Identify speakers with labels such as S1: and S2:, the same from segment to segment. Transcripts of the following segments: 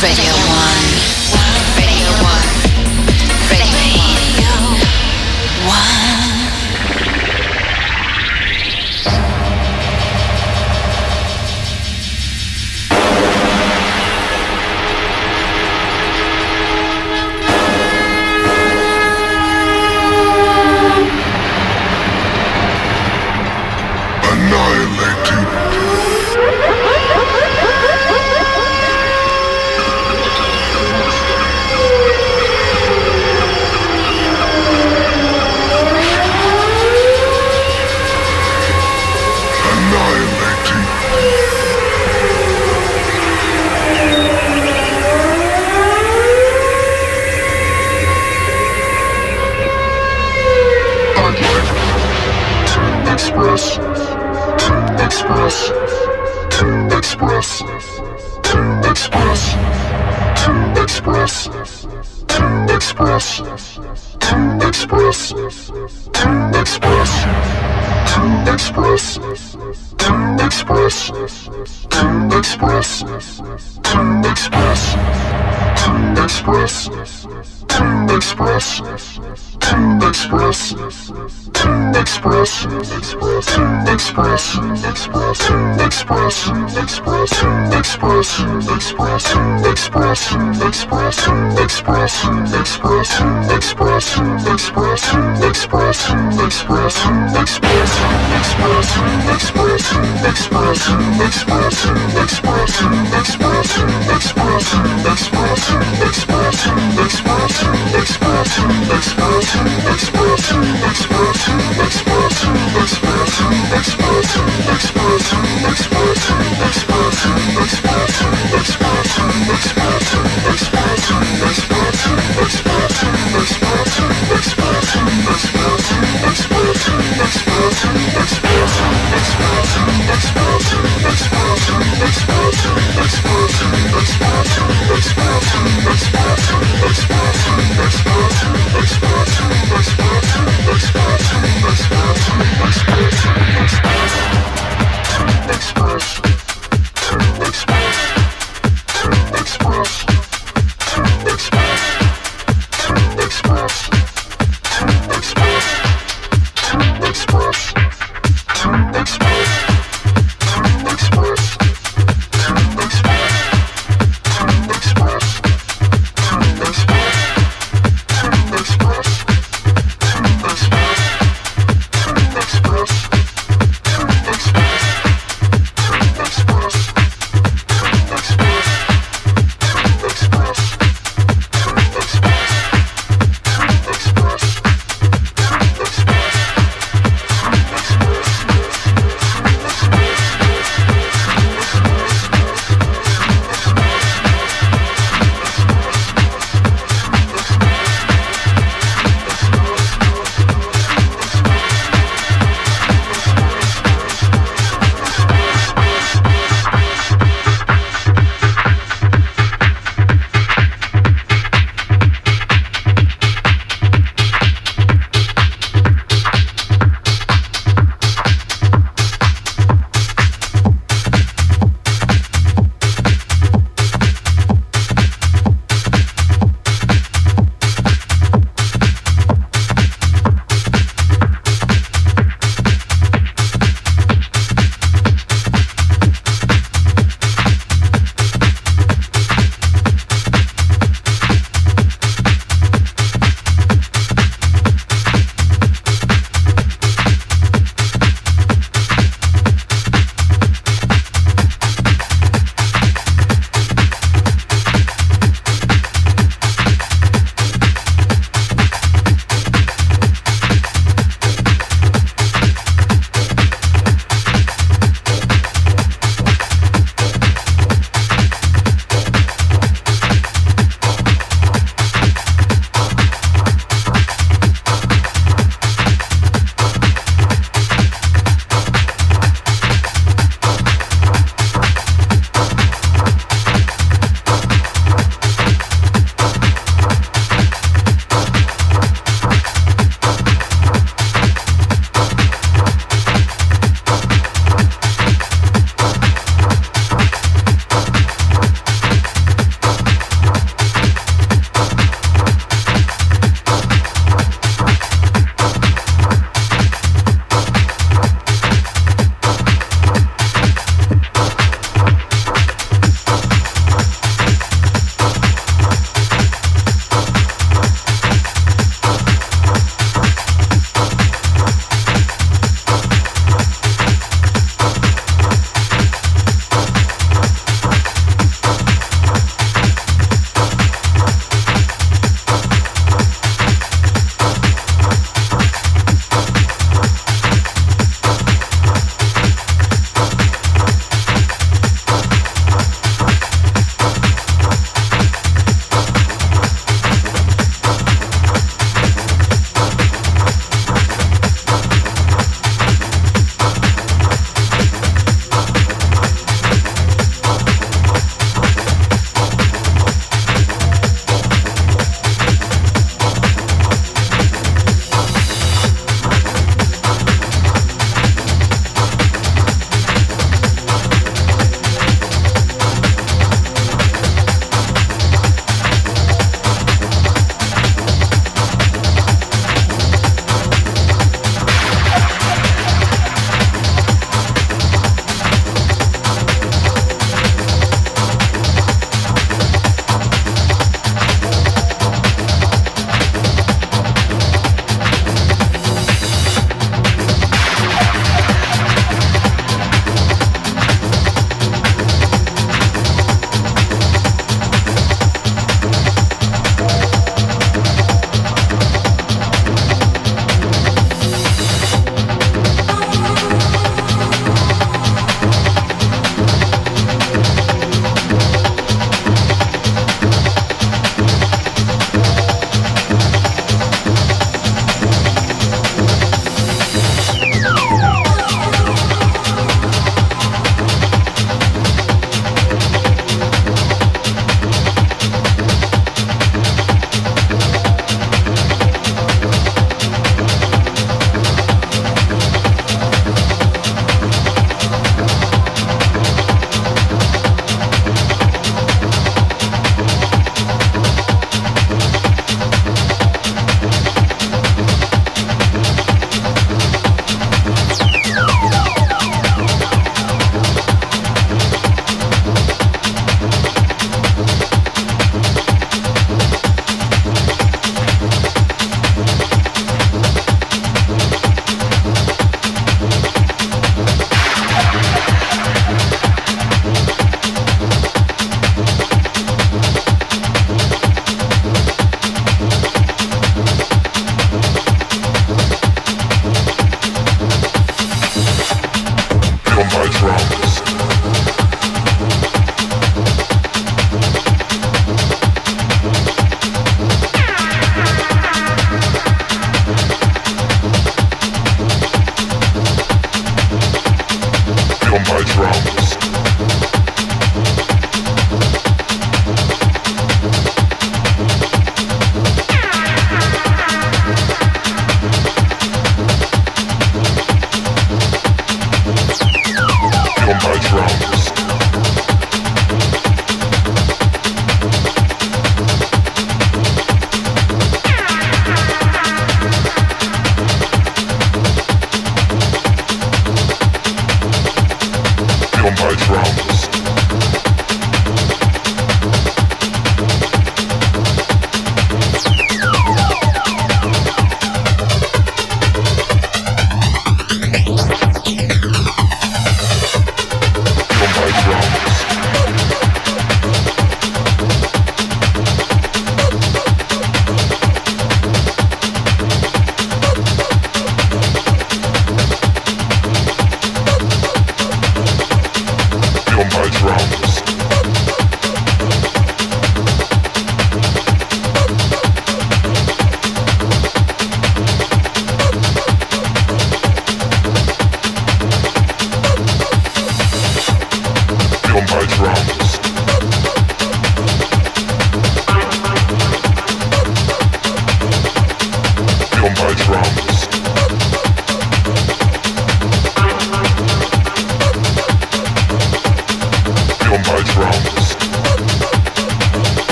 S1: Video.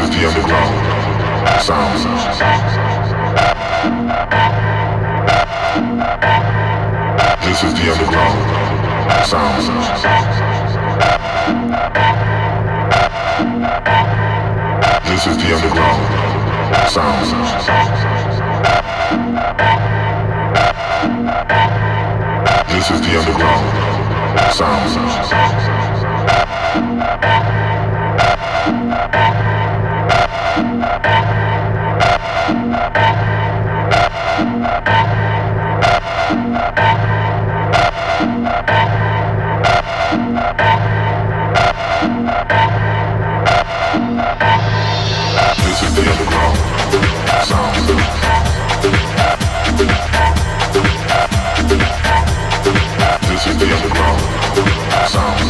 S2: This is the underground sound. This is the underground sound.
S3: This is the underground sound.
S2: This is the underground sound.
S3: This is the underground sound.